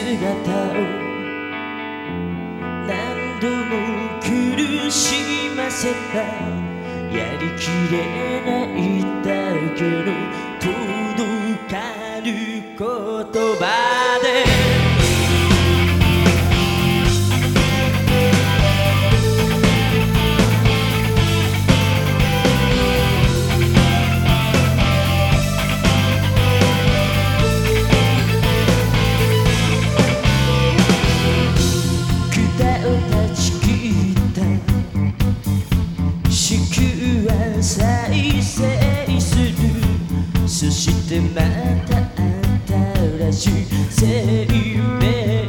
姿を何度も苦しませたやりきれないだけの届かぬ言葉で再生する。そしてまた新しい生命。